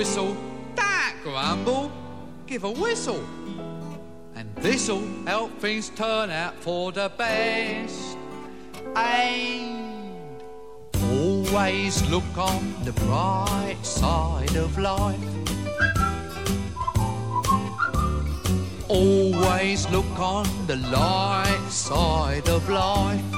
Whistle, don't grumble, give a whistle. And this'll help things turn out for the best. And always look on the bright side of life. Always look on the light side of life.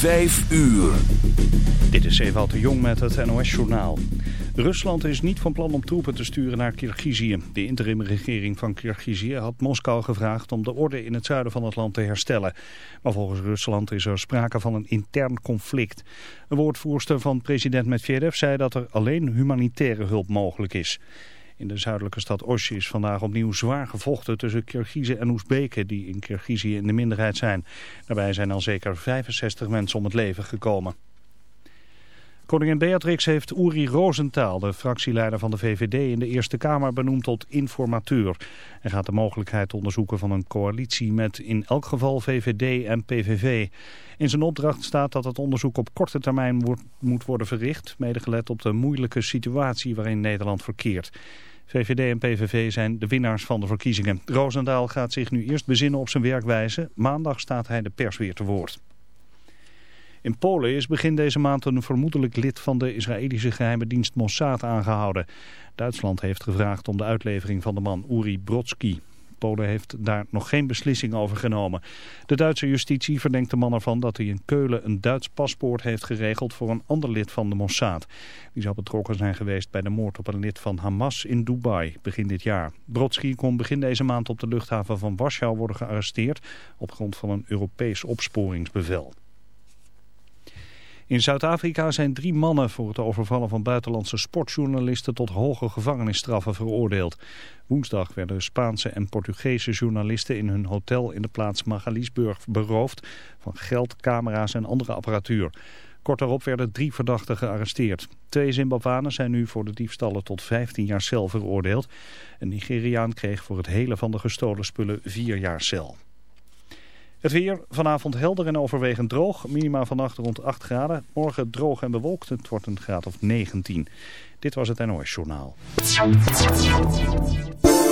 5 uur. Dit is Ewout de Jong met het NOS-journaal. Rusland is niet van plan om troepen te sturen naar Kirgizië. De interimregering van Kirgizië had Moskou gevraagd om de orde in het zuiden van het land te herstellen. Maar volgens Rusland is er sprake van een intern conflict. Een woordvoerster van president Medvedev zei dat er alleen humanitaire hulp mogelijk is. In de zuidelijke stad Osh is vandaag opnieuw zwaar gevochten tussen Kirgizen en Oezbeken die in Kirgizië in de minderheid zijn. Daarbij zijn al zeker 65 mensen om het leven gekomen. Koningin Beatrix heeft Uri Rosenthal, de fractieleider van de VVD in de Eerste Kamer, benoemd tot informateur. Hij gaat de mogelijkheid onderzoeken van een coalitie met in elk geval VVD en PVV. In zijn opdracht staat dat het onderzoek op korte termijn moet worden verricht, mede gelet op de moeilijke situatie waarin Nederland verkeert. VVD en PVV zijn de winnaars van de verkiezingen. Roosendaal gaat zich nu eerst bezinnen op zijn werkwijze. Maandag staat hij de pers weer te woord. In Polen is begin deze maand een vermoedelijk lid van de Israëlische geheime dienst Mossad aangehouden. Duitsland heeft gevraagd om de uitlevering van de man Uri Brodsky. Polen heeft daar nog geen beslissing over genomen. De Duitse justitie verdenkt de man ervan dat hij in Keulen een Duits paspoort heeft geregeld voor een ander lid van de Mossad. Die zou betrokken zijn geweest bij de moord op een lid van Hamas in Dubai begin dit jaar. Brodsky kon begin deze maand op de luchthaven van Warschau worden gearresteerd op grond van een Europees opsporingsbevel. In Zuid-Afrika zijn drie mannen voor het overvallen van buitenlandse sportjournalisten tot hoge gevangenisstraffen veroordeeld. Woensdag werden Spaanse en Portugese journalisten in hun hotel in de plaats Magaliesburg beroofd van geld, camera's en andere apparatuur. Kort daarop werden drie verdachten gearresteerd. Twee Zimbabwanen zijn nu voor de diefstallen tot 15 jaar cel veroordeeld. Een Nigeriaan kreeg voor het hele van de gestolen spullen vier jaar cel. Het weer vanavond helder en overwegend droog. Minima vannacht rond 8 graden. Morgen droog en bewolkt. Het wordt een graad of 19. Dit was het NOS Journaal.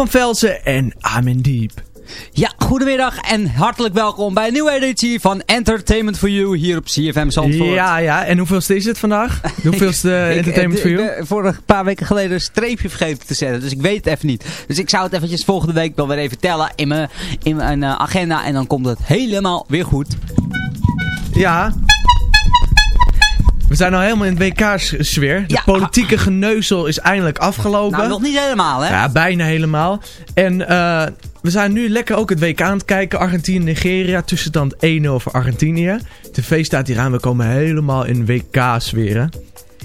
van Velsen en Amin Diep. Ja, goedemiddag en hartelijk welkom bij een nieuwe editie van Entertainment for You hier op CFM Zandvoort. Ja, ja. En hoeveelste is het vandaag? Hoeveelste eh, Entertainment for You? Ik vorige paar weken geleden een streepje vergeten te zetten, dus ik weet het even niet. Dus ik zou het eventjes volgende week wel weer even tellen in mijn, in mijn eh, agenda en dan komt het helemaal weer goed. Ja, we zijn al helemaal in het WK-sfeer. De Ja. politieke geneuzel is eindelijk afgelopen. Nou, nog niet helemaal hè? Ja, bijna helemaal. En eh, we zijn nu lekker ook het WK aan het kijken. Argentinië-Nigeria. Tussenstand 1-0 voor Argentinië. TV staat hier aan. We komen helemaal in WK-sfeer.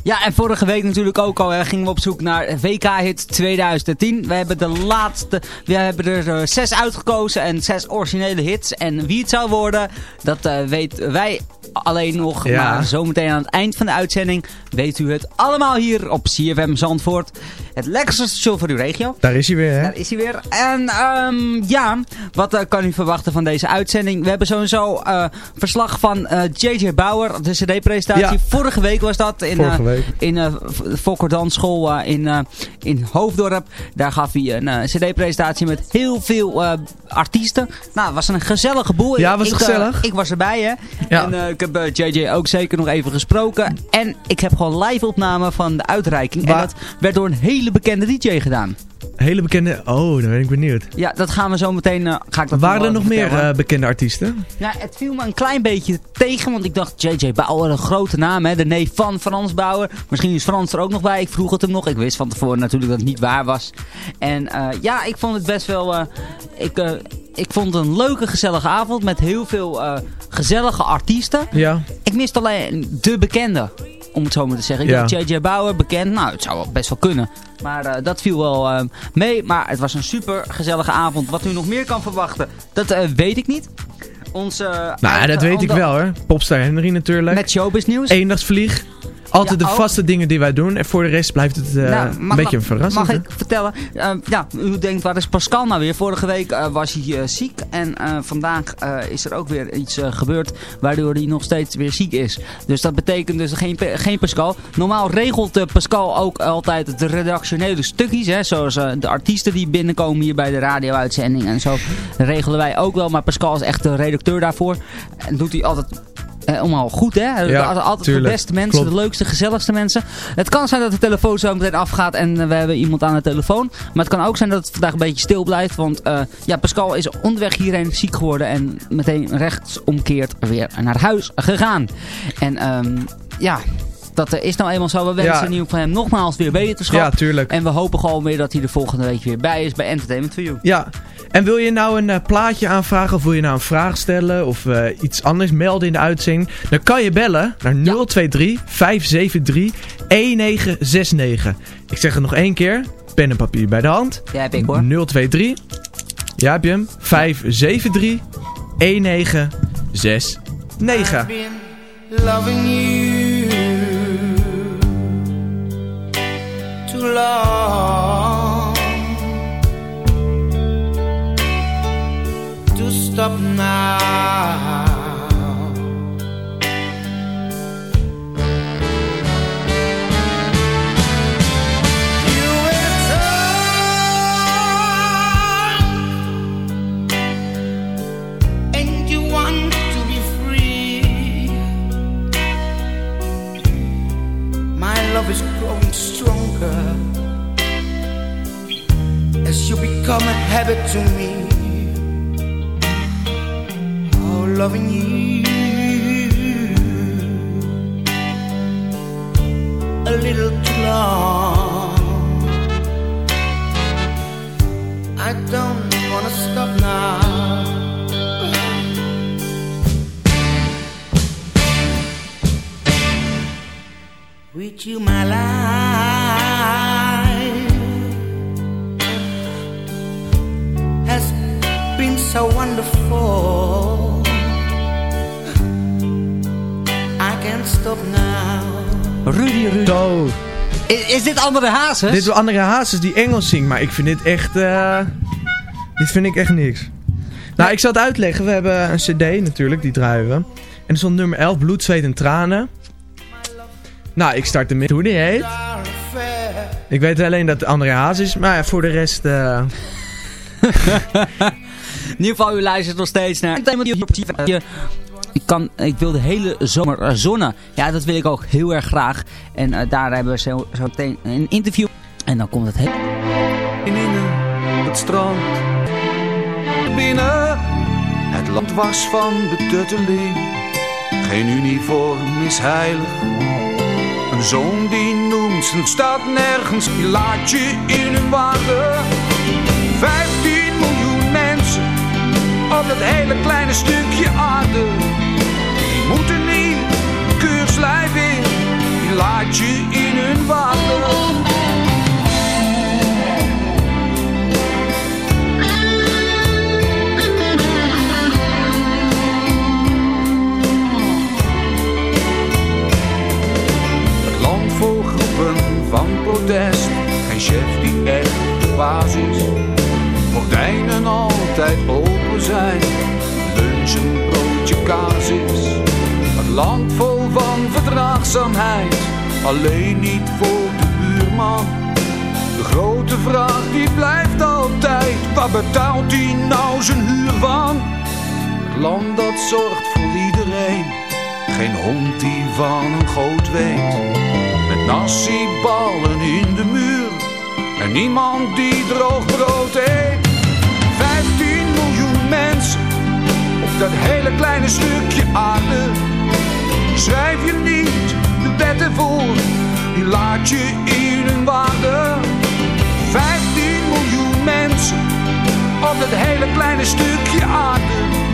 Ja, en vorige week natuurlijk ook al hè, gingen we op zoek naar WK-hit 2010. We hebben de laatste, we hebben er eh, zes uitgekozen en zes originele hits. En wie het zou worden, dat eh, weten wij alleen nog. Ja. Maar zometeen aan het eind van de uitzending weet u het allemaal hier op CFM Zandvoort. Het lekkerste station voor uw regio. Daar is hij weer, hè? Daar is hij weer. En ehm, ja, wat eh, kan u verwachten van deze uitzending? We hebben sowieso verslag van JJ Bauer, de cd-presentatie. Ja. Vorige week was dat in, Vorige eh, in uh, Fokkerdansschool eh, in, eh, in Hoofddorp. Daar gaf hij een eh, cd-presentatie met heel veel eh, artiesten. Nou, het was een gezellige boel. Ja, was ik, het eh, gezellig? ik was erbij, hè. Ja. En eh, ik heb eh, JJ ook zeker nog even gesproken. En ik heb gewoon live opname van de uitreiking. En dat werd door een hele bekende DJ gedaan. Hele bekende... Oh, dan ben ik benieuwd. Ja, dat gaan we zo meteen. eh, ga ik dat Waren er nog meer eh, bekende artiesten? Ja, het viel me een klein beetje tegen, want ik dacht JJ Bauer, een grote naam, hè, de neef van Frans Bauer. Misschien is Frans er ook nog bij, ik vroeg het hem nog. Ik wist van tevoren natuurlijk dat het niet waar was. En eh, ja, ik vond het best wel, ik, ik vond het een leuke, gezellige avond met heel veel gezellige artiesten. Ja. Ik miste alleen de bekende, om het zo maar te zeggen. Ik Ja. dacht JJ Bauer, bekend, nou het zou wel best wel kunnen. Maar eh, dat viel wel eh, mee, maar het was een super gezellige avond. Wat u nog meer kan verwachten, dat eh, weet ik niet. Onze, Nou, ja, dat weet ik wel hoor. Popstar Henry natuurlijk. Met showbiz nieuws. Eendagsvlieg. Altijd Ja, de vaste dingen die wij doen. En voor de rest blijft het eh, Nou, een beetje een verrassing. Mag ik vertellen? Eh, ja, u denkt, waar is Pascal nou weer? Vorige week eh, was hij ziek. En vandaag is er ook weer iets gebeurd waardoor hij nog steeds weer ziek is. Dus dat betekent dus geen, geen Pascal. Normaal regelt Pascal ook altijd de redactionele stukjes. Hè, zoals de artiesten die binnenkomen hier bij de radio-uitzending en zo. Dat regelen wij ook wel. Maar Pascal is echt de redacteur daarvoor. En doet hij altijd... eh, allemaal goed, hè? Ja, altijd de beste mensen, Klopt. de leukste, gezelligste mensen. Het kan zijn dat de telefoon zo meteen afgaat en eh, we hebben iemand aan de telefoon. Maar het kan ook zijn dat het vandaag een beetje stil blijft. Want eh, ja, Pascal is onderweg hierheen ziek geworden en meteen rechtsomkeerd weer naar huis gegaan. En ehm, ja, dat eh, is nou eenmaal zo. We wensen Ja. ieder geval hem nogmaals weer beterschap. Ja, tuurlijk. En we hopen gewoon weer dat hij de volgende week weer bij is bij Entertainment for You. Ja. En wil je nou een eh, plaatje aanvragen of wil je nou een vraag stellen of eh, iets anders melden in de uitzending? Dan kan je bellen naar 023 573 1969. Ik zeg het nog één keer. Pen en papier bij de hand. Ja, heb ik hoor. 023. Ja, heb je hem? 573 1969. Long become a habit to me. Oh, loving you a little too long. I don't wanna stop now. with you, my life so wonderful. I can't stop now. Rudy, Rudy. Is, is dit andere hazes? Dit is andere Hazes die Engels zingt, maar ik vind dit echt... eh, dit vind ik echt niks. Nou, ik zal het uitleggen. We hebben een cd natuurlijk, die draaien we. En er stond nummer 11, Bloed, Zweet en Tranen. Nou, ik start ermee hoe die heet. Ik weet alleen dat het André Haas is, maar ja, voor de rest... eh, In ieder geval, u luistert nog steeds naar... Ik, kan, ik wil de hele zomer eh, zonnen. Ja, dat wil ik ook heel erg graag. En eh, daar hebben we zo, zo meteen een interview. En dan komt het heel... in het strand. Binnen, het land was van betutteling. Geen uniform is heilig. Een zoon die noemt zijn stad nergens, die laat je in hun waarde. Op dat hele kleine stukje aarde. Die moeten niet keurslijf in, die laat je in hun groepen van protest. Geen chef die echt de baas is. Gordijnen altijd open zijn. Lunch een broodje kaas is. Het land vol van verdraagzaamheid. Alleen niet voor de buurman. De grote vraag die blijft altijd. Waar betaalt hij nou zijn huur van? Het land dat zorgt voor iedereen. Geen hond die van een goot weet. Met nasi-ballen in de muur. En niemand die droog brood eet. 15 miljoen mensen op dat hele kleine stukje aarde. Schrijf je niet de wetten voor, die laat je in hun waarde. 15 miljoen mensen op dat hele kleine stukje aarde.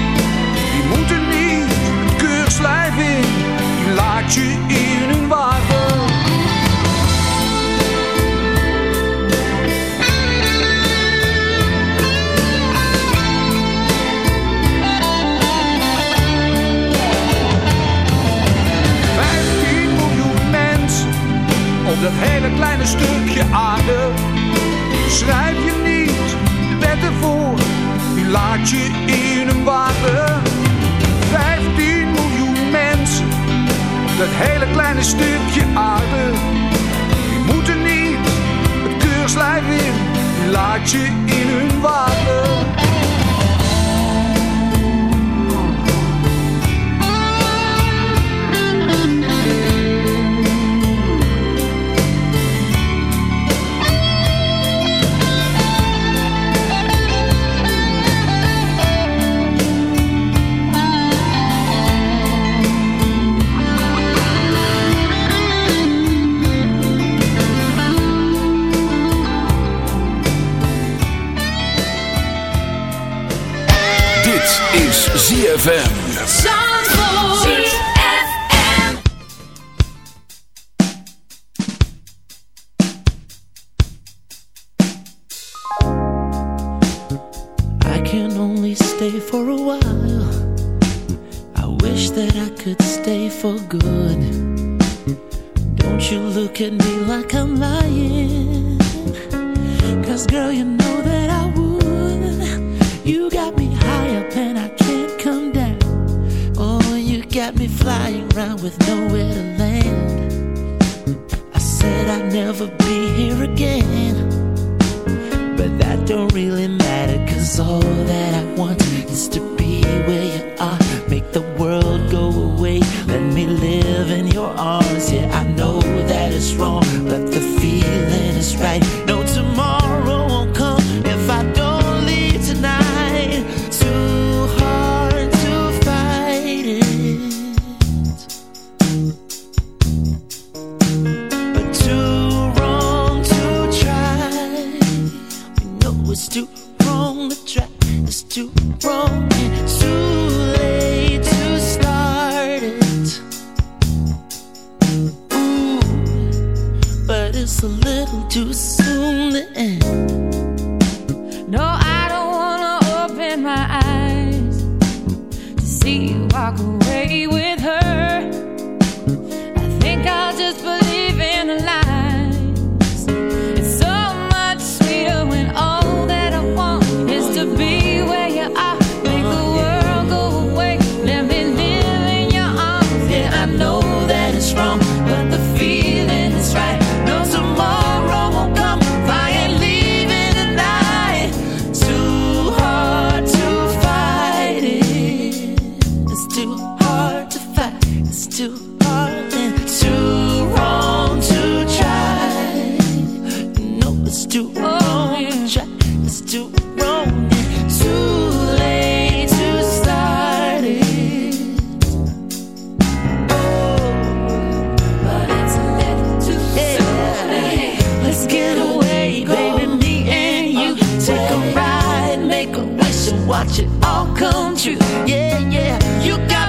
Never be here again. But that don't really matter Cause all that I want is to be where you are. Make the world go away. Let me live in your arms. Yeah, I know that it's wrong But the feeling is right watch it all come true. Yeah, yeah. You got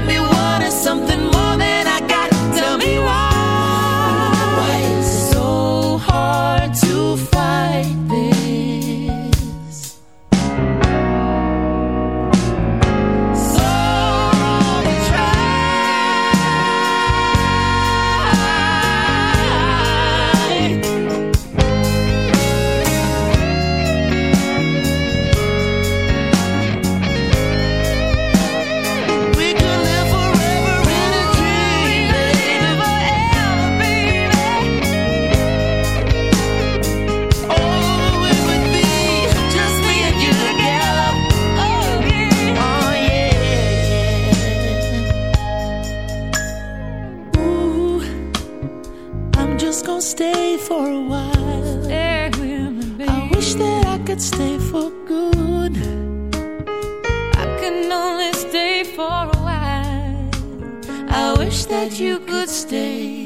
that you could stay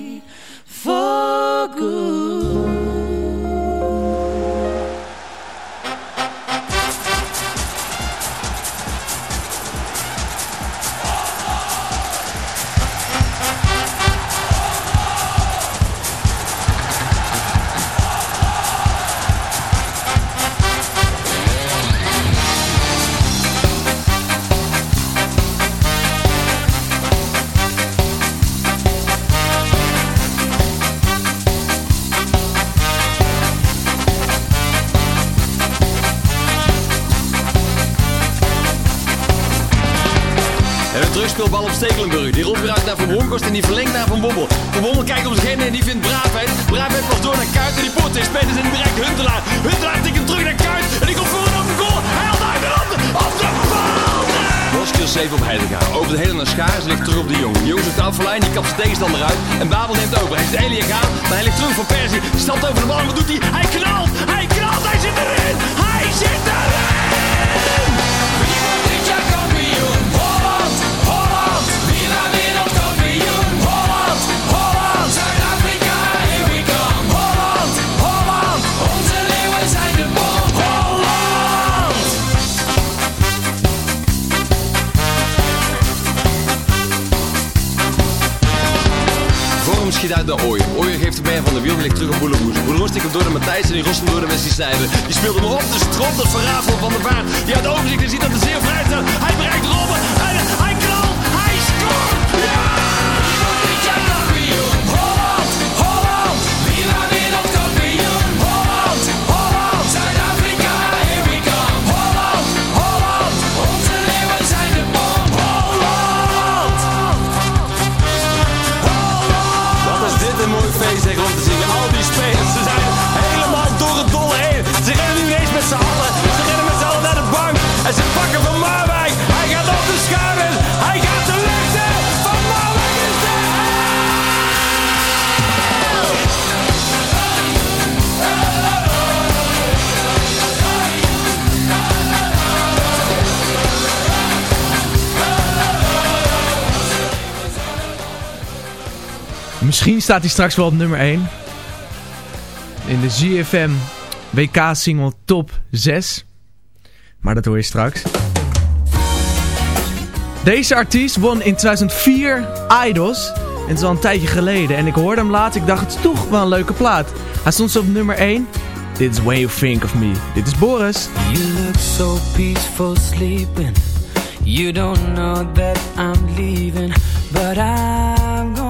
Terugspeelbal op Stekelenburg. Die rolt weer uit naar Van Bronckhorst en die verlengt naar Van Bommel. Van Bommel kijkt om zich heen en die vindt Braafheid. Braafheid pas door naar Kuit en die poort tegen spelers in bereik Huntelaar. Huntelaar tikt hem terug naar Kuit en die komt voor een open goal. Hij haalt uit de hand op de paal. Boskiel 7 op Heidegaar. Over de hele naar Schaars ligt terug op de Jong. De Jong zoekt afverlijn, die kapt zijn tegenstander uit. En Babel neemt over. Hij is Elia gaan, maar hij ligt terug voor Persie. Die stapt over de bal en wat doet hij? Hij knalt! Hij knalt! Hij zit erin! Hij zit erin! Ooyer geeft de been van de wiel ligt terug op Boeleroes. Boeleroes tikt hem door de Matthijs en die rost hem door de Wesley Sneijder. Die speelt hem op de strot, dat verraad van de vaart. Die uit overzicht en ziet dat de zeer vrij staat. Hij bereikt Robben Misschien staat hij straks wel op nummer 1. In de ZFM WK Single Top 6. Maar dat hoor je straks. Deze artiest won in 2004 Idols. En het is al een tijdje geleden. En ik hoorde hem laat. Ik dacht, het is toch wel een leuke plaat. Hij stond zo op nummer 1. Dit is When You Think of Me. Dit is Boris. You look so peaceful sleeping. You don't know that I'm leaving, but I'm gone.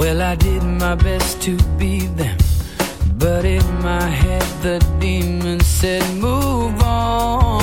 Well, I did my best to be them, but in my head the demon said, Move on,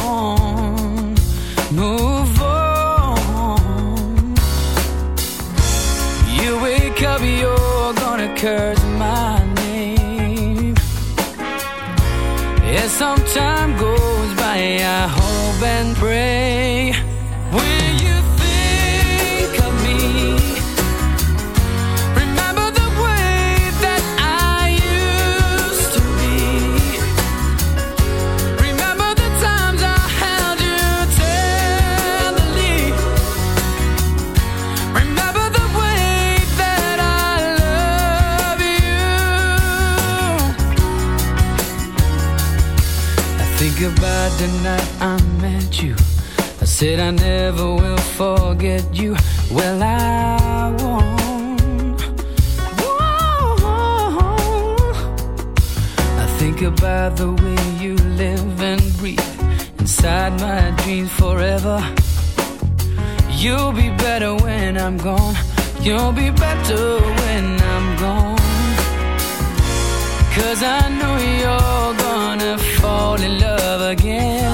the night I met you. I said I never will forget you. Well, I won't. won't. I think about the way you live and breathe inside my dreams forever. You'll be better when I'm gone. You'll be better when I'm gone. Cause I know you're again.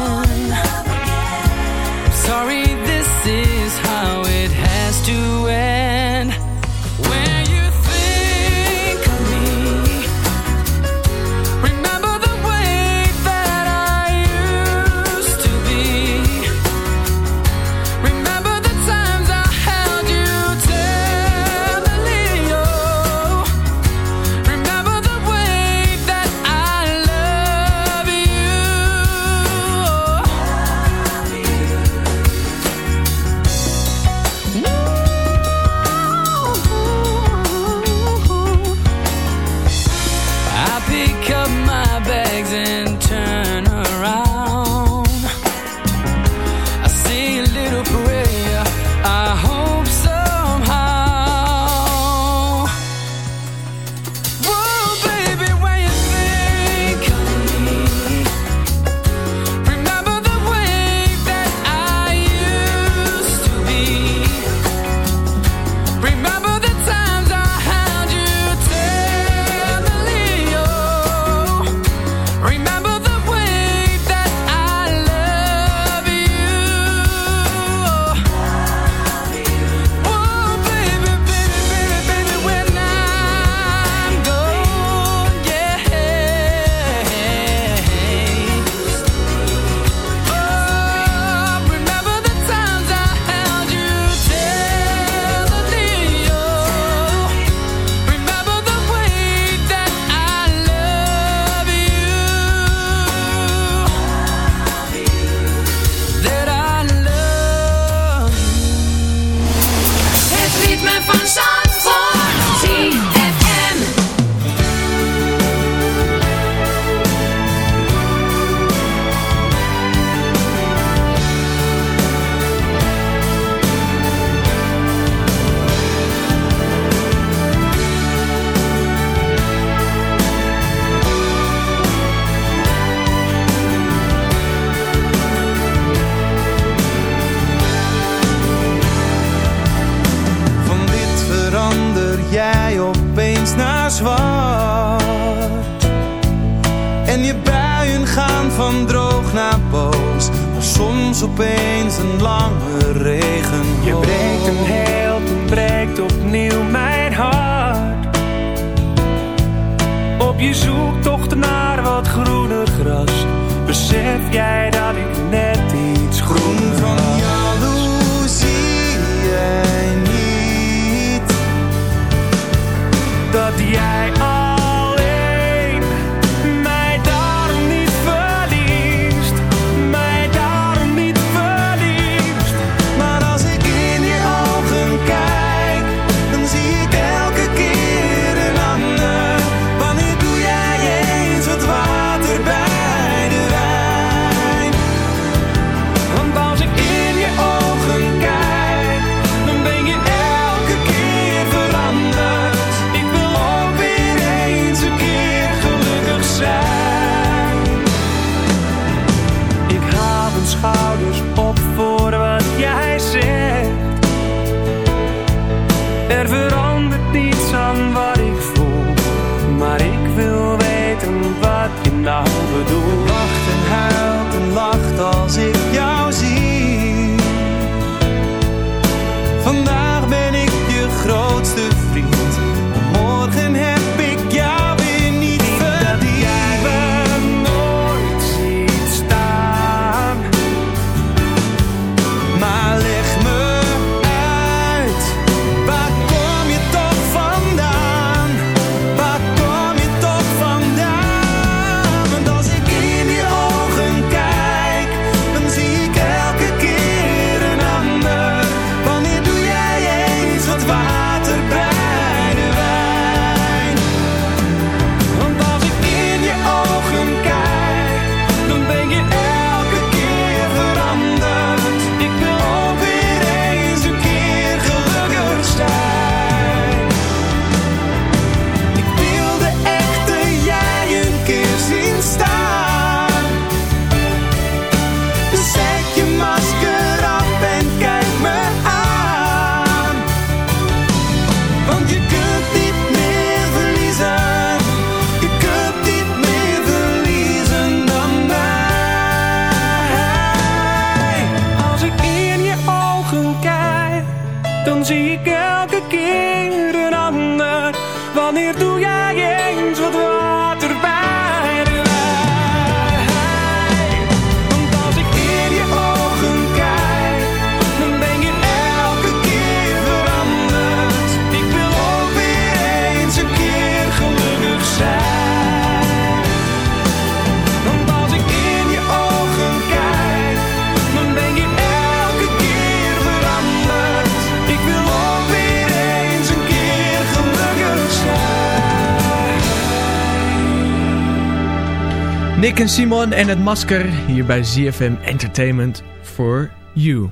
Nick en Simon en het masker hier bij ZFM Entertainment for You.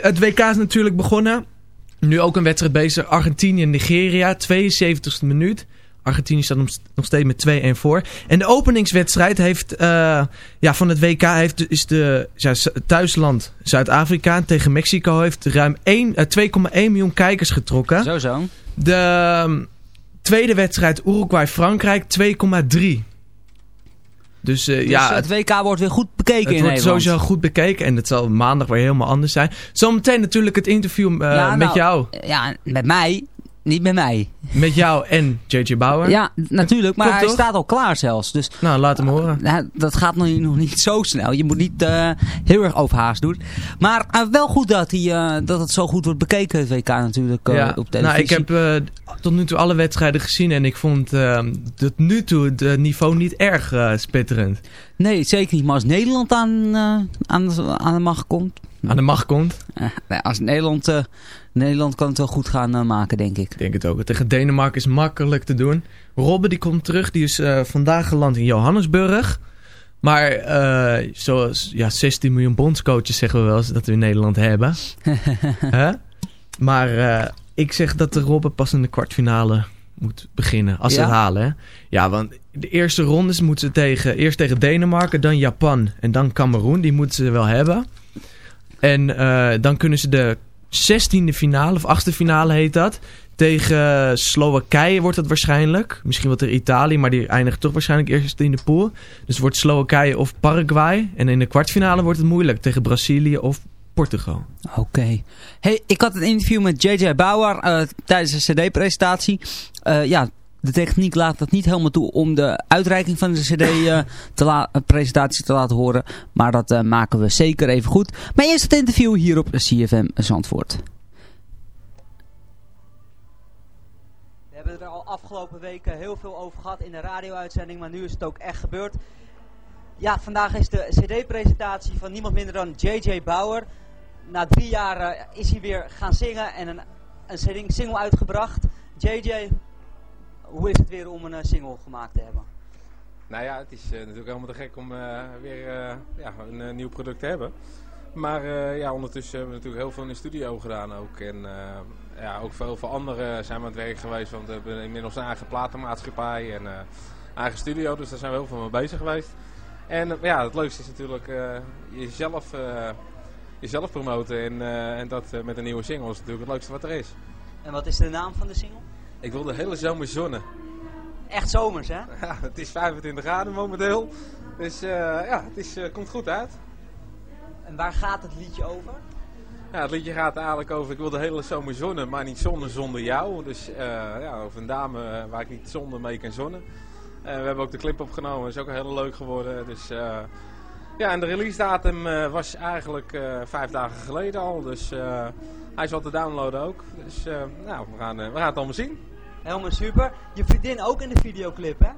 Het WK is natuurlijk begonnen. Nu ook een wedstrijd bezig. Argentinië en Nigeria, 72e minuut. Argentinië staat nog- steeds met 2-1 voor. En de openingswedstrijd heeft, eh, ja, van het WK heeft, is de ja, thuisland Zuid-Afrika tegen Mexico heeft ruim 1, eh, 2,1 miljoen kijkers getrokken. Zo zo. De ehm, tweede wedstrijd Uruguay-Frankrijk 2,3. Dus, eh, Dus ja, het WK wordt weer goed bekeken het in wordt Nederland. sowieso goed bekeken en het zal maandag weer helemaal anders zijn. Zometeen natuurlijk het interview eh, Ja, met nou, jou. Ja, met mij. Niet met mij. Met jou en JJ Bauer. Ja, natuurlijk. Maar hij toch? staat al klaar zelfs. Dus, Nou, laat hem horen. Dat gaat nog niet, nog niet zo snel. Je moet niet eh, heel erg overhaast doen. Maar eh, wel goed dat, hij, eh, dat het zo goed wordt bekeken, het WK natuurlijk, ja. op televisie. Nou, ik heb tot nu toe alle wedstrijden gezien en ik vond tot nu toe het niveau niet erg spetterend. Nee, zeker niet. Maar als Nederland aan, aan, aan de macht komt... Aan de macht komt? Eh, nee, als Nederland, eh, Nederland kan het wel goed gaan eh, maken, denk ik. Ik denk het ook. Tegen Denemarken is makkelijk te doen. Robben die komt terug. Die is vandaag geland in Johannesburg. Maar eh, zoals ja, 16 miljoen bondscoaches zeggen we wel eens dat we in Nederland hebben. Maar ik zeg dat de Robben pas in de kwartfinale moet beginnen. Als ze Ja? het halen. Hè? Ja, want de eerste rondes moeten ze tegen, eerst tegen Denemarken, dan Japan en dan Cameroen. Die moeten ze wel hebben. En eh, dan kunnen ze de 16e finale, of 8e finale heet dat. Tegen Slowakije wordt dat waarschijnlijk. Misschien wel tegen Italië, maar die eindigt toch waarschijnlijk eerst in de pool. Dus het wordt Slowakije of Paraguay. En in de kwartfinale wordt het moeilijk tegen Brazilië of Portugal. Oké. Hey, ik had een interview met JJ Bauer eh, tijdens de cd-presentatie. Eh, ja, de techniek laat het niet helemaal toe om de uitreiking van de cd-presentatie te laten horen. Maar dat eh, maken we zeker even goed. Maar eerst het interview hier op CFM Zandvoort. We hebben er al afgelopen weken heel veel over gehad in de radio-uitzending, maar nu is het ook echt gebeurd. Ja, vandaag is de cd-presentatie van niemand minder dan JJ Bauer. Na drie jaar eh, is hij weer gaan zingen en een, een single uitgebracht. JJ, hoe is het weer om een eh, single gemaakt te hebben? Nou ja, het is eh, natuurlijk helemaal te gek om eh, weer ja, een nieuw product te hebben. Maar ja, ondertussen hebben we natuurlijk heel veel in de studio gedaan ook. En ja, ook veel voor anderen zijn we aan het werk geweest. Want we hebben inmiddels een eigen platenmaatschappij en eh, eigen studio. Dus daar zijn we heel veel mee bezig geweest. En ja, het leukste is natuurlijk jezelf, jezelf promoten. En, en dat met een nieuwe single is natuurlijk het leukste wat er is. En wat is de naam van de single? Ik wil de hele zomer zonnen. Echt zomers, hè? Ja, het is 25 graden momenteel. Dus eh, ja, het is, eh, komt goed uit. En waar gaat het liedje over? Ja, het liedje gaat eigenlijk over ik wil de hele zomer zonnen, maar niet zonnen zonder jou. Dus eh, ja, over een dame waar ik niet zonder mee kan zonnen. We hebben ook de clip opgenomen, dat is ook heel leuk geworden. Dus, ja, en de release datum was eigenlijk vijf dagen geleden al. Dus hij is al te downloaden ook. Dus nou, we gaan, we gaan het allemaal zien. Helemaal super. Je vriendin ook in de videoclip, hè?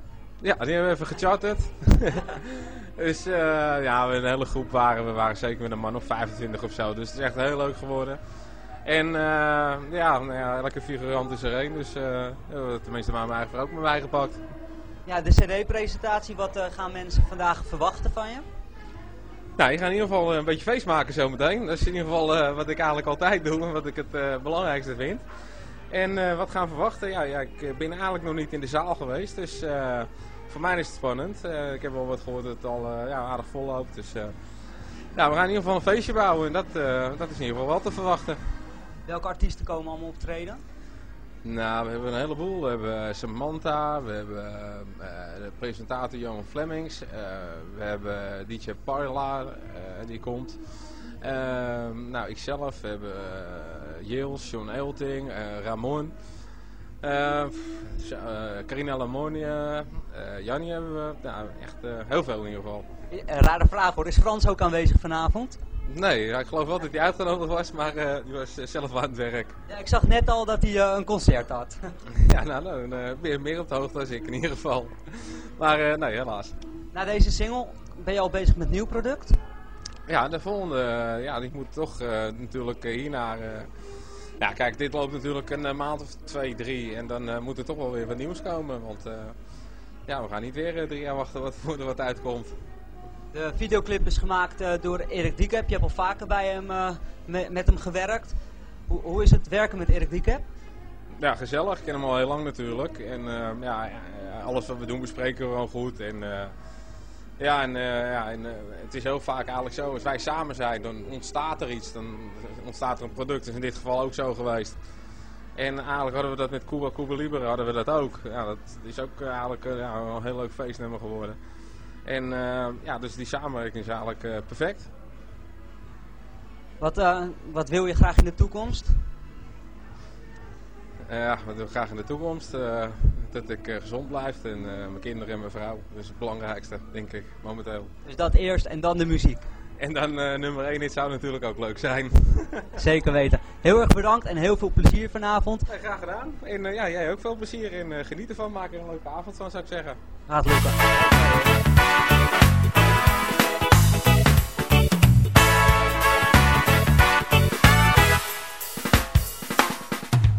Ja, die hebben we even gecharterd. dus eh, ja, we een hele groep waren. We waren zeker met een man of 25 of zo. Dus het is echt heel leuk geworden. En eh, ja, nou ja, elke figurant is er één. Dus eh, tenminste, maar mijn eigen ook met mij gepakt. Ja, de cd-presentatie, wat gaan mensen vandaag verwachten van je? Nou, je gaat in ieder geval een beetje feest maken zometeen. Dat is in ieder geval wat ik eigenlijk altijd doe en wat ik het belangrijkste vind. En eh, wat gaan we verwachten? Ja, ja, ik eh, ben eigenlijk nog niet in de zaal geweest. Dus eh, voor mij is het spannend. Ik heb wel wat gehoord dat het al ja, aardig vol loopt. Dus ja, we gaan in ieder geval een feestje bouwen. En dat, dat is in ieder geval wel te verwachten. Welke artiesten komen allemaal optreden? Nou, we hebben een heleboel. We hebben Samantha, we hebben de presentator Johan Flemings, we hebben DJ Parla, die komt. Ehm, nou, ikzelf, we hebben Jils, John Elting, eh, Ramon, eh, eh, Carina Lamonia, Jannie hebben we. Nou, echt heel veel in ieder geval. Een rare vraag hoor, is Frans ook aanwezig vanavond? Nee, ik geloof wel dat hij uitgenodigd was, maar eh, die was zelf aan het werk. Ja, ik zag net al dat hij een concert had. Ja, nou, dan meer op de hoogte dan ik in ieder geval. Maar nee, helaas. Na deze single ben je al bezig met nieuw product? Ja, de volgende, ja, die moet toch natuurlijk hiernaar... ja, kijk, dit loopt natuurlijk een eh, maand of twee, drie. En dan eh, moet er toch wel weer wat nieuws komen. Want eh, ja, we gaan niet weer drie jaar wachten wat, voor er wat uitkomt. De videoclip is gemaakt door Erik Diekep. Je hebt al vaker bij hem, me- met hem gewerkt. Hoe, hoe is het werken met Erik Diekep? Ja, gezellig. Ik ken hem al heel lang natuurlijk. En ja, alles wat we doen bespreken we gewoon goed. En, ja, en, eh, ja, en eh, het is heel vaak eigenlijk zo. Als wij samen zijn, dan ontstaat er iets. Dan ontstaat er een product. Dat is in dit geval ook zo geweest. En eigenlijk hadden we dat met Cuba Cuba Libre hadden we dat ook. Ja, dat is ook eigenlijk eh, ja, een heel leuk feestnummer geworden. En ja, dus die samenwerking is eigenlijk perfect. Wat, wat wil je graag in de toekomst? Eh, ja, wat wil ik graag in de toekomst? Eh, dat ik eh, gezond blijf en mijn kinderen en mijn vrouw. Dat is het belangrijkste, denk ik, momenteel. Dus dat eerst en dan de muziek. En dan nummer 1, dit zou natuurlijk ook leuk zijn. Zeker weten. Heel erg bedankt en heel veel plezier vanavond. Ja, graag gedaan. En ja, jij ook veel plezier en eh, geniet ervan. Maak er een leuke avond van, zou ik zeggen. Gaat lukken.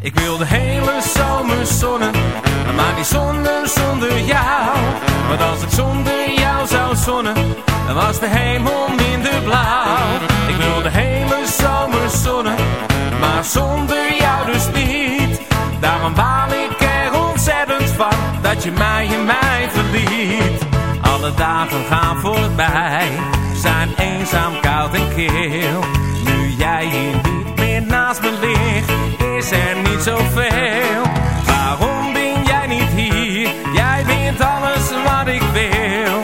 Ik wil de hele zomer zonnen, maar die zonnen zonder jou. Want als ik zonder jou zou zonnen, dan was de hemel minder blauw. Ik wil de hele zomer zonnen, maar zonder jou dus niet. Daarom baal ik er ontzettend van, dat je mij en mij verliet. Alle dagen gaan voorbij, zijn eenzaam, koud en kil. Nu jij hier niet meer naast me ligt, is er niet zoveel. Waarom ben jij niet hier? Jij bent alles wat ik wil.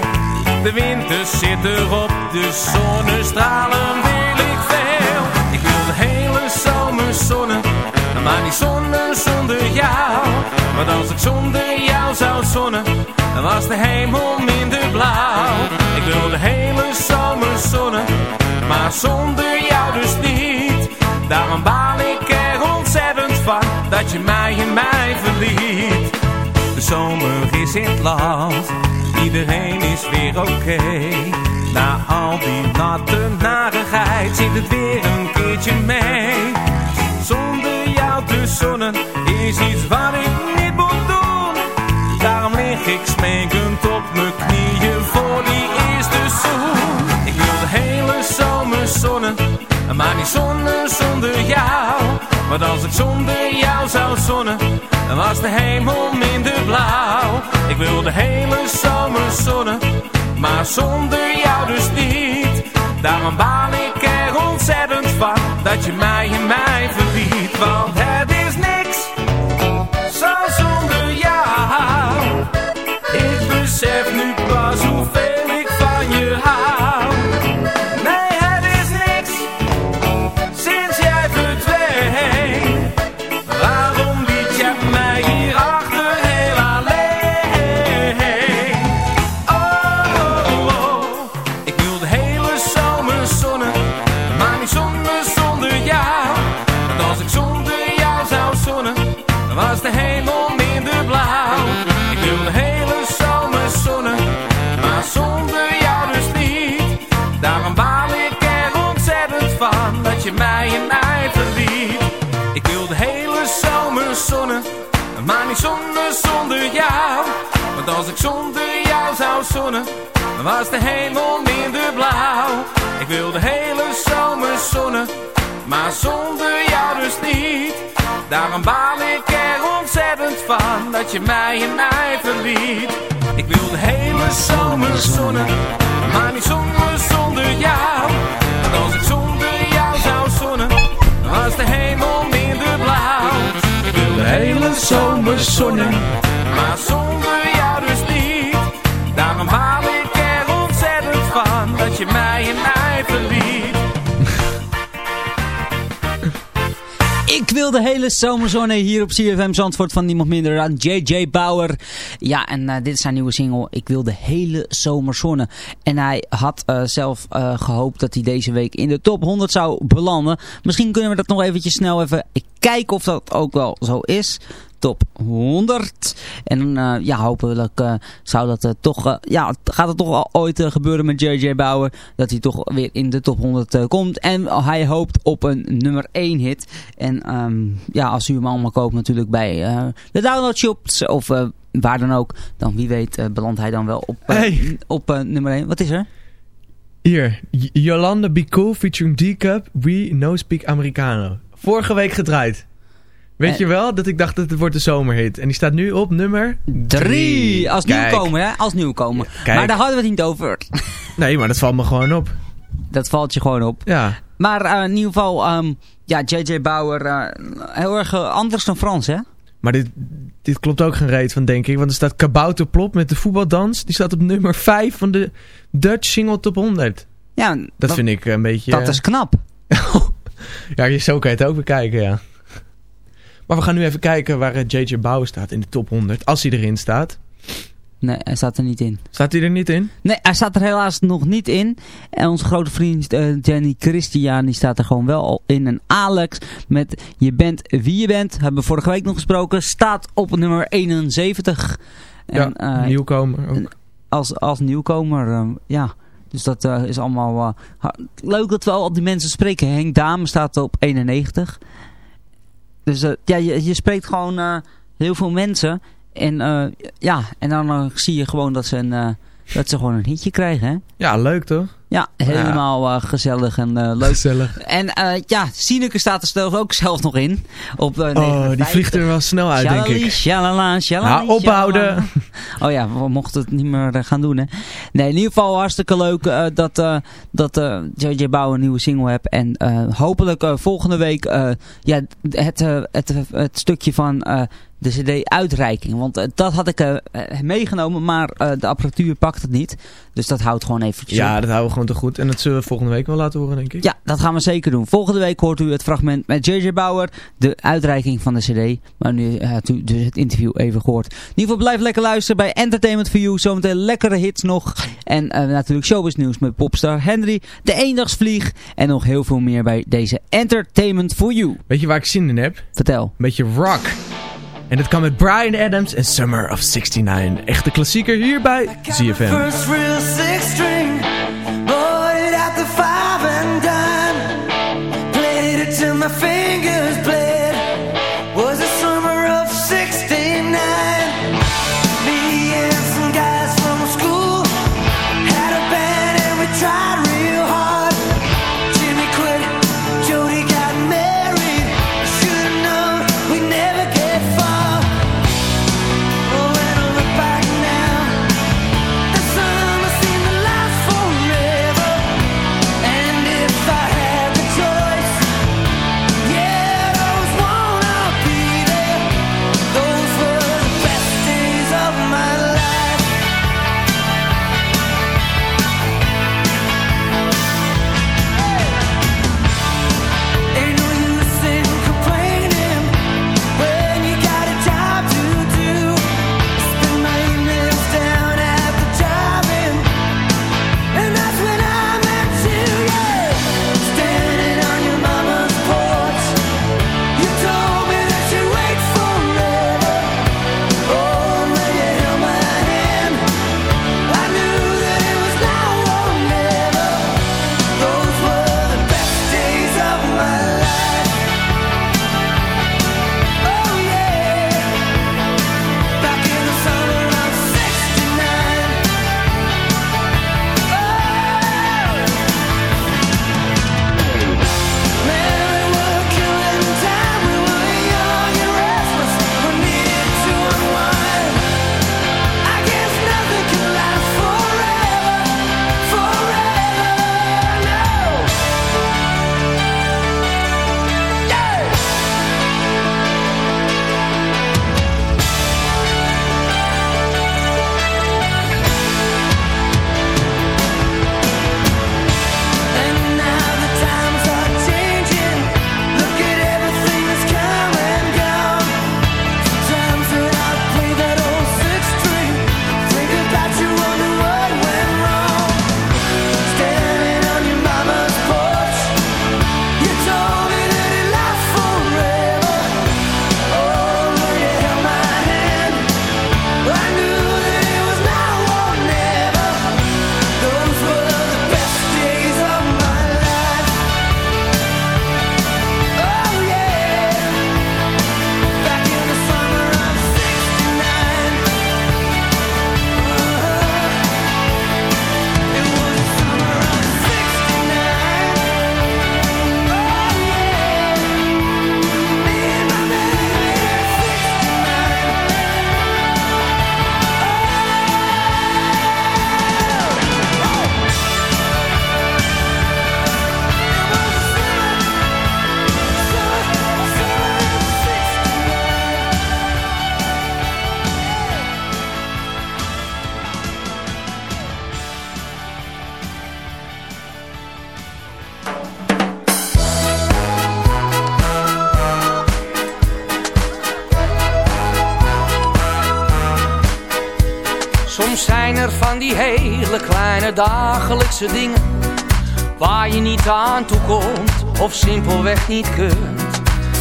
De winter zit erop, de zonnestralen wil ik veel. Ik wil de hele zomer zonnen, maar die zonnen zonder jou. Want als ik zonder jou zou zonnen, dan was de hemel minder blauw. Ik wil de hele zomer zonnen, maar zonder jou dus niet. Daarom baal van, dat je mij en mij verliet. De zomer is in het land, iedereen is weer oké. Na al die natte narigheid zit het weer een keertje mee. Zonder jou te zonnen is iets wat ik niet moet doen. Daarom lig ik smekend op mijn knieën voor die eerste zoen. Ik wil de hele zomer zonnen, maar niet zonnen zonder jou. Want als ik zonder jou zou zonnen, dan was de hemel minder blauw. Ik wil de hele zomer zonnen, maar zonder jou dus niet. Daarom baal ik er ontzettend van, dat je mij en mij verliet. Want het is niks, zo zonder jou. Ik besef nu pas hoeveel zonder. Want als ik zonder jou zou zonnen, dan was de hemel minder blauw. Ik wil de hele zomer zonnen, maar zonder jou dus niet. Daarom baal ik er ontzettend van, dat je mij en mij verliet. Ik wil de hele zomer zonnen, maar niet zonnen zonder jou. Want als ik zonder jou zou zonnen, dan was de hemel zonnen, maar zonder jou dus niet. Daarom baal ik er ontzettend van, dat je mij en wil de hele zomerzone hier op CFM Zandvoort van niemand minder dan JJ Bauer. Ja, en eh, dit is zijn nieuwe single. Ik wil de hele zomerzone. En hij had eh, zelf eh, gehoopt dat hij deze week in de top 100 zou belanden. Misschien kunnen we dat nog eventjes snel even kijken of dat ook wel zo is. Top 100. En eh, ja, hopelijk eh, zou dat eh, toch, ja, gaat het toch al ooit gebeuren met JJ Bauer. Dat hij toch weer in de top 100 eh, komt. En hij hoopt op een nummer 1 hit. En ehm, ja, als u hem allemaal koopt natuurlijk bij de downloadshops of waar dan ook, dan wie weet belandt hij dan wel op, Hey. op nummer 1. Wat is er? Hier, J- Yolanda Be Cool featuring D-Cup, We No Speak Americano. Vorige week gedraaid. Weet En- je wel dat ik dacht dat het wordt de zomerhit. En die staat nu op nummer Drie! Als Kijk. nieuwkomer, hè? Als nieuwkomer. kijk. Maar daar hadden we het niet over. Nee, maar dat valt me gewoon op. Dat valt je gewoon op. Ja. Maar eh, in ieder geval, ehm, ja, J.J. Bauer, eh, heel erg eh, anders dan Frans, hè? Maar dit, dit klopt ook geen reet van, denk ik. Want er staat Kabouter Plop met de voetbaldans. Die staat op nummer 5 van de Dutch Single Top 100. Ja, Dat vind ik een beetje... Dat is knap. Ja, je- zo kan je het ook bekijken, ja. Maar we gaan nu even kijken waar eh, J.J. Bauer staat in de top 100. Als hij erin staat. Nee, hij staat er niet in. Staat hij er niet in? Nee, hij staat er helaas nog niet in. En onze grote vriend eh, Jenny Christian, die staat er gewoon wel al in. En Alex met Je bent wie je bent, hebben we vorige week nog gesproken, staat op nummer 71. En, ja, eh, nieuwkomer ook. als, als nieuwkomer, eh, ja. Dus dat eh, is allemaal eh, leuk dat we al die mensen spreken. Henk Dame staat op 91. Dus eh, ja, je, je spreekt gewoon eh, heel veel mensen. En eh, ja, en dan zie je gewoon dat ze, een, dat ze gewoon een hitje krijgen, hè? Ja, leuk toch? Ja, helemaal eh, gezellig en eh, leuk. Gezellig. En eh, ja, Sineke staat er zelf ook zelf nog in. Op, Oh, 59. die vliegt er wel snel uit, denk ik. Shalala, shalali, Nou, ophouden. shalala. Oh ja, we mochten het niet meer gaan doen, hè. Nee, in ieder geval hartstikke leuk dat, dat JJ Bauer een nieuwe single hebt. En hopelijk volgende week ja, het, eh, het, het stukje van de cd-uitreiking. Want eh, dat had ik eh, eh, meegenomen, maar de apparatuur pakt het niet. Dus dat houdt gewoon eventjes op. Ja, dat houden we gewoon te goed. En dat zullen we volgende week wel laten horen, denk ik. Ja, dat gaan we zeker doen. Volgende week hoort u het fragment met JJ Bauer, de uitreiking van de cd. Maar nu hebt u dus het interview even gehoord. In ieder geval blijf lekker luisteren bij Entertainment for You. Zometeen lekkere hits nog. En natuurlijk showbiz nieuws met popstar Henry, de eendagsvlieg en nog heel veel meer bij deze Entertainment for You. Weet je waar ik zin in heb? Vertel. Een beetje rock. En dat kan met Brian Adams en Summer of 69. Echte klassieker hier bij ZFM. First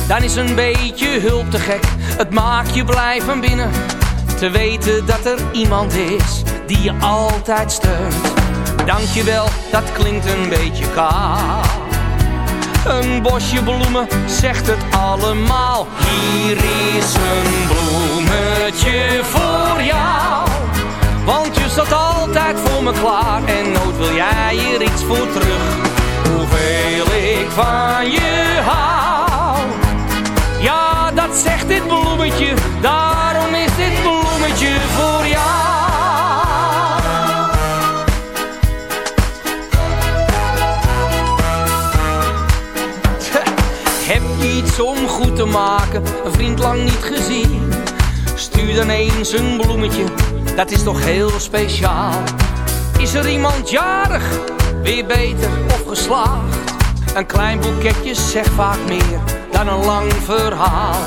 Dan is een beetje hulp te gek, het maakt je blij van binnen Te weten dat er iemand is die je altijd steunt Dankjewel, dat klinkt een beetje kaal een bosje bloemen zegt het allemaal. Hier is een bloemetje voor jou. Want je staat altijd voor me klaar. En nooit wil jij er iets voor terug. Hoeveel ik van je goed te maken, een vriend lang niet gezien? Stuur dan eens een bloemetje, dat is toch heel speciaal. Is er iemand jarig, weer beter of geslaagd? Een klein boeketje zegt vaak meer dan een lang verhaal.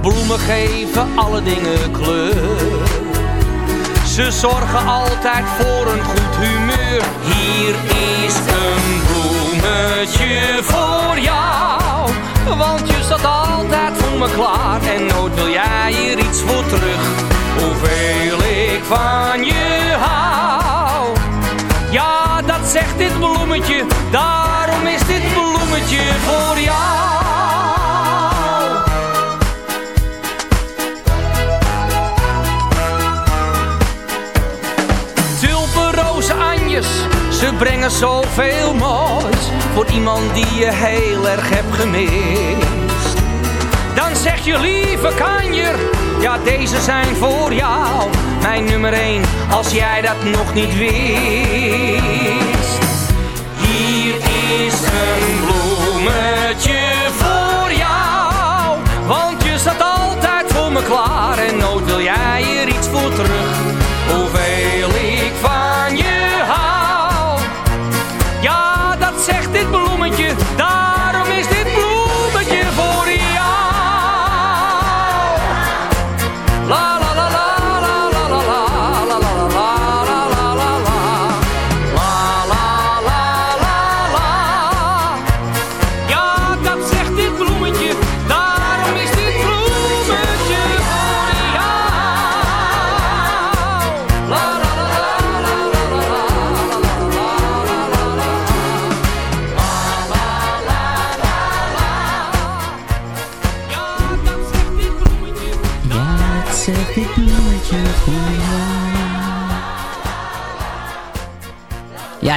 Bloemen geven alle dingen kleur. Ze zorgen altijd voor een goed humeur. Hier is een bloemetje voor jou. Want je staat altijd voor me klaar. En nooit wil jij er iets voor terug. Hoeveel ik van je hou. Ja, dat zegt dit bloemetje. Daarom is dit bloemetje voor jou. Tulpen, rozen, anjes, ze brengen zoveel moois Voor iemand die je heel erg hebt gemist. Dan zeg je lieve kanjer, ja deze zijn voor jou. Mijn nummer 1, als jij dat nog niet wist. Hier is een bloemetje voor jou. Want je staat altijd voor me klaar. En nooit wil jij er iets voor terug. Hoeveel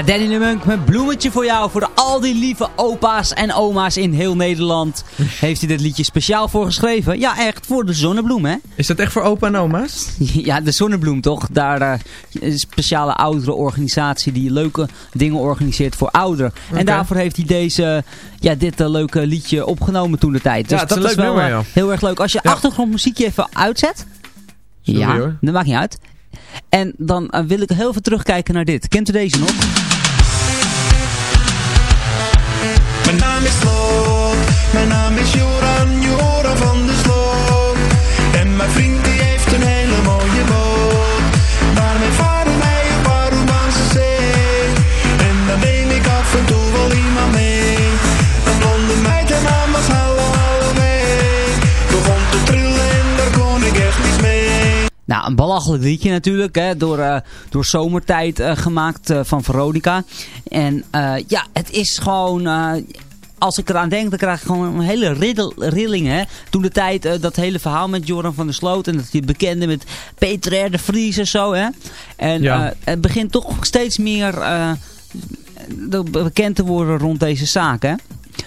Danny de Munk met bloemetje voor jou. Voor al die lieve opa's en oma's in heel Nederland. Heeft hij dit liedje speciaal voor geschreven. Ja, echt, voor de zonnebloem, hè? Is dat echt voor opa en oma's? Ja, de Zonnebloem toch? Daar eh, een speciale oudere organisatie die leuke dingen organiseert voor ouderen. En daarvoor heeft hij deze, ja, dit eh, leuke liedje opgenomen toen de tijd. Ja, het is een leuk wel nummer, eh, ja. heel erg leuk. Als je achtergrondmuziekje even uitzet. Sorry, ja, hoor. dat maakt niet uit. En dan eh, wil ik heel even terugkijken naar dit. Kent u deze nog? Mijn naam is Sloot, mijn naam is Joran, Nou, een belachelijk liedje natuurlijk, hè, door, eh, door zomertijd eh, gemaakt eh, van Veronica. En ja, het is gewoon, als ik eraan denk, dan krijg ik gewoon een hele riddel, rilling. Hè. Toen de tijd, dat hele verhaal met Joran van der Sloot en dat hij bekende met Peter R. de Vries en zo. Hè. En Ja. het begint toch steeds meer bekend te worden rond deze zaak, hè.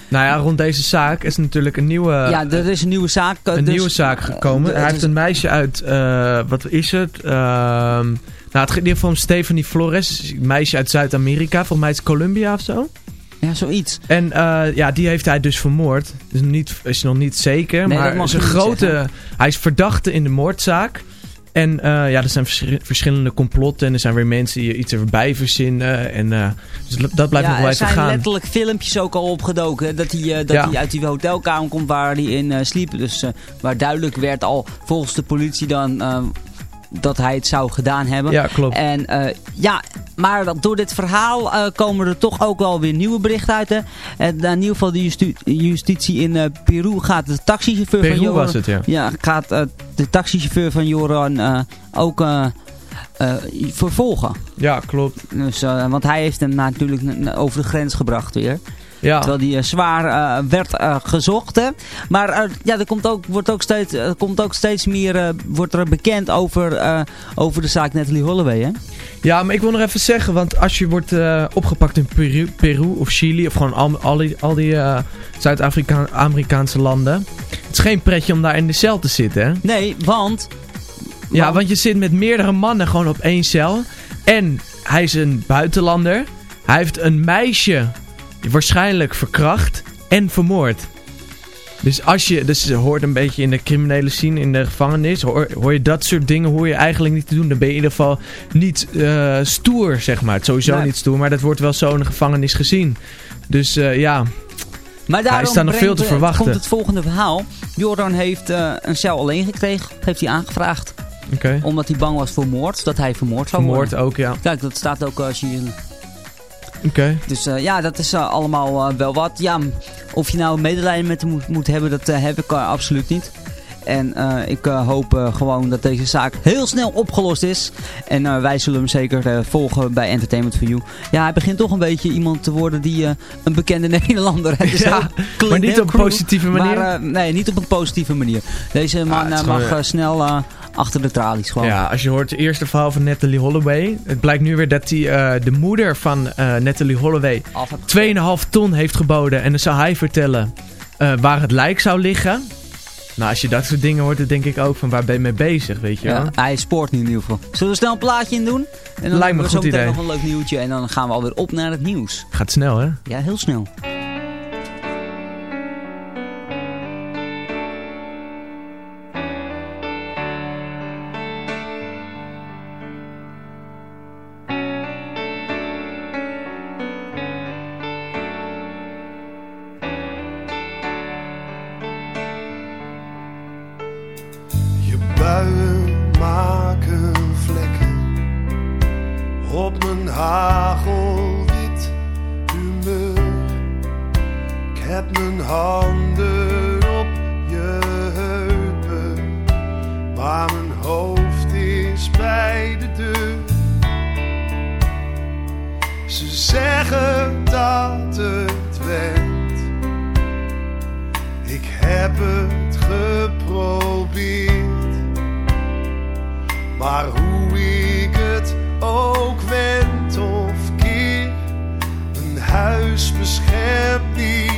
Nou ja, rond deze zaak is natuurlijk een nieuwe, ja, er is een nieuwe zaak. een dus- nieuwe zaak gekomen. eh, Hij het heeft een meisje uit, eh, wat is het? Ehm, nou, het gaat in ieder geval om Stephanie Flores. Een meisje uit Zuid-Amerika. Volgens mij is het Colombia of zo. Ja, zoiets. En eh, ja, die heeft hij dus vermoord. Dus niet, is nog niet zeker. Nee, maar dat mag is een grote. zeggen. Hij is verdachte in de moordzaak. En eh, ja, er zijn verschi- verschillende complotten. En er zijn weer mensen die iets erbij verzinnen. En uh, dus dat blijft ja, nog wel er even zijn gaan. letterlijk filmpjes ook al opgedoken. Dat hij, eh, dat Ja. hij uit die hotelkamer komt waar hij in eh, sliep. Dus eh, waar duidelijk werd al volgens de politie dan... dat hij het zou gedaan hebben. Ja, klopt. En eh, ja, maar door dit verhaal eh, komen er toch ook wel weer nieuwe berichten uit. Hè. En, eh, in ieder geval de justi- justitie in Peru gaat de taxichauffeur Peru van Joran... was het, ja. Ja, gaat de taxichauffeur van Joran ook vervolgen. Ja, klopt. Dus, want hij heeft hem natuurlijk over de grens gebracht weer. Ja. Terwijl die eh, zwaar eh, werd eh, gezocht. Hè. Maar ja, er komt ook, wordt ook steeds, er komt ook steeds meer wordt er bekend over, over de zaak Natalie Holloway. Hè? Ja, maar ik wil nog even zeggen, want als je wordt opgepakt in Peru, Peru of Chili, of gewoon al, al die, al die Zuid-Amerikaanse landen, het is geen pretje om daar in de cel te zitten, hè? Nee, want... Ja, want je zit met meerdere mannen gewoon op één cel. En hij is een buitenlander. Hij heeft een meisje waarschijnlijk verkracht en vermoord. Dus als je, dus je hoort een beetje in de criminele scene in de gevangenis, hoor, hoor je dat soort dingen hoor je eigenlijk niet te doen. Dan ben je in ieder geval niet eh, stoer, zeg maar. Het is sowieso Nee. niet stoer, maar dat wordt wel zo in de gevangenis gezien. Dus eh, ja, Maar hij daarom staat nog veel te verwachten. komt het volgende verhaal. Joran heeft eh, een cel alleen gekregen. Heeft hij aangevraagd. Omdat hij bang was voor moord. Dat hij vermoord zou Vermoord worden. ook, ja. Kijk, dat staat ook als je... Oké. Dus eh, ja, dat is eh, allemaal eh, wel wat. Ja, of je nou medelijden met hem moet, moet hebben, dat heb ik absoluut niet. En eh, ik eh, hoop gewoon dat deze zaak heel snel opgelost is. En eh, wij zullen hem zeker eh, volgen bij Entertainment for You. Ja, hij begint toch een beetje iemand te worden die eh, een bekende Nederlander. Ja, clean, maar niet op een positieve manier? Maar, nee, niet op een positieve manier. Deze man is mag snel eh, achter de tralies gewoon. Ja, als je hoort het eerste verhaal van Natalie Holloway. Het blijkt nu weer dat die, eh, de moeder van eh Natalie Holloway 2,5 ton heeft geboden. En dan zou hij vertellen eh, waar het lijk zou liggen. Nou, als je dat soort dingen hoort, dan denk ik ook van waar ben je mee bezig, weet je wel. Ja, hij spoort nu in ieder geval. Zullen we snel een plaatje in doen? En dan Lijkt me we zo goed meteen idee. nog een leuk nieuwtje. En dan gaan we alweer op naar het nieuws. Gaat snel, hè? Ja, heel snel. Maar hoe ik het ook wend of keer, een huis beschermt niet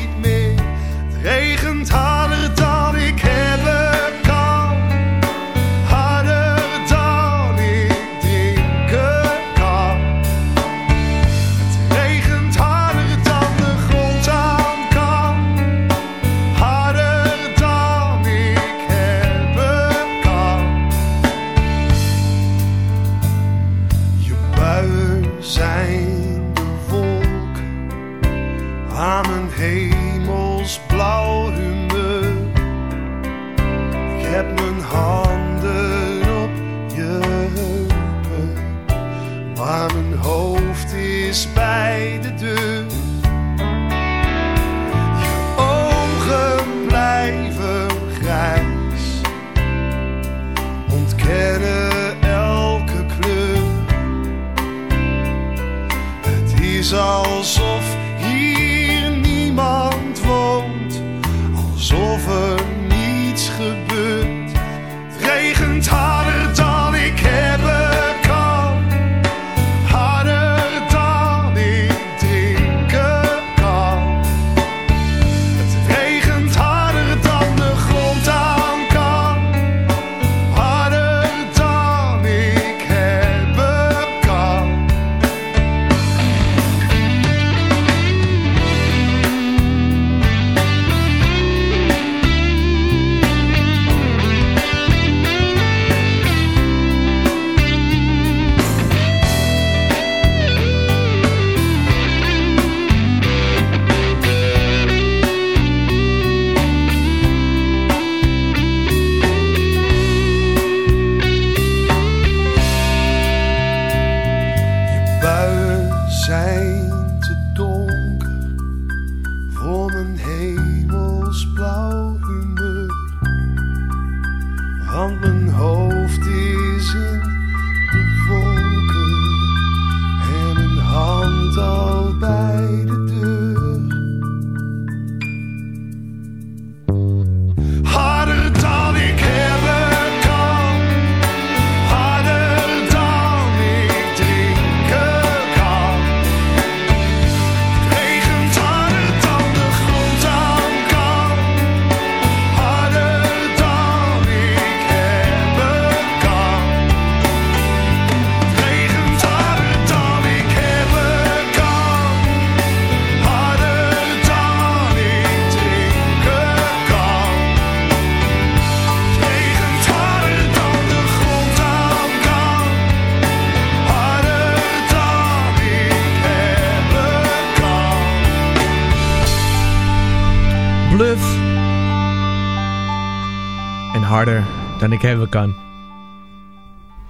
ik hebben kan.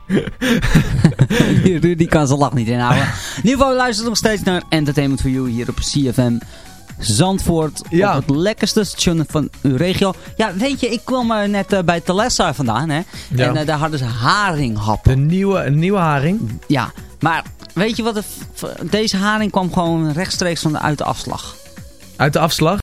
Rudy kan zijn lach niet inhouden. In ieder geval luistert nog steeds naar Entertainment for You hier op CFM. Zandvoort, Ja. op het lekkerste station van uw regio. Ja, weet je, ik kwam eh, net eh, bij Telessa vandaan, hè. Ja. En eh, daar hadden ze haringhappen. De nieuwe, een nieuwe haring. Ja, maar weet je wat? deze haring kwam gewoon rechtstreeks van de, uit de afslag. Uit de afslag.